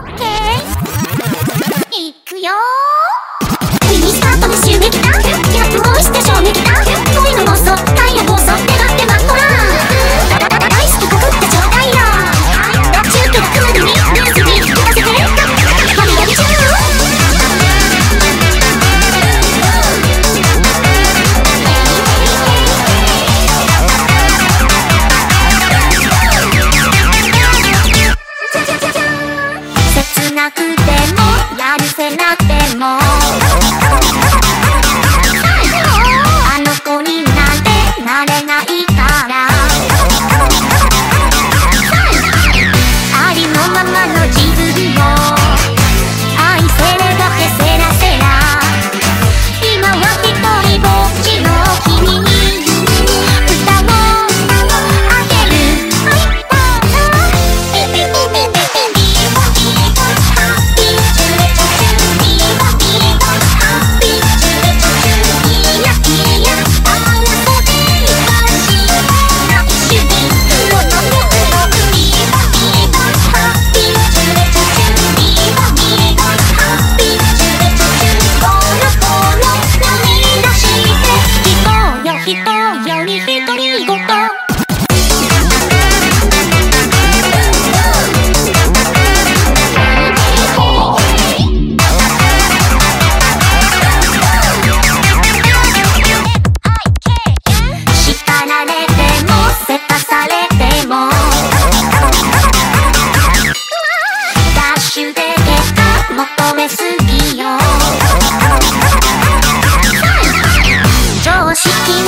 ッケー。いくよ離れない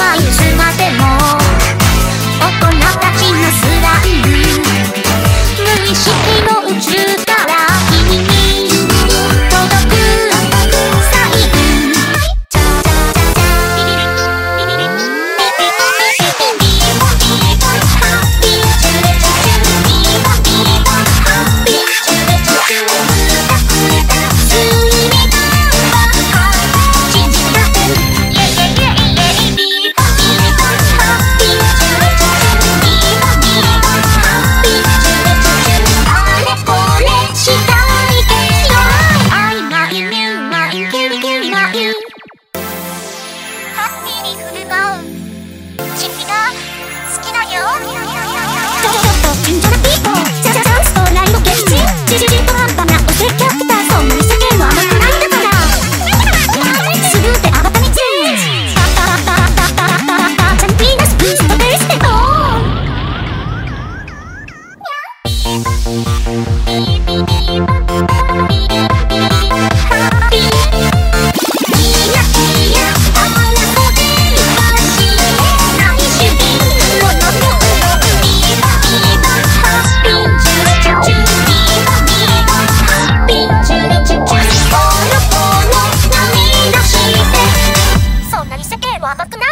枚まっても into the people. 怖くない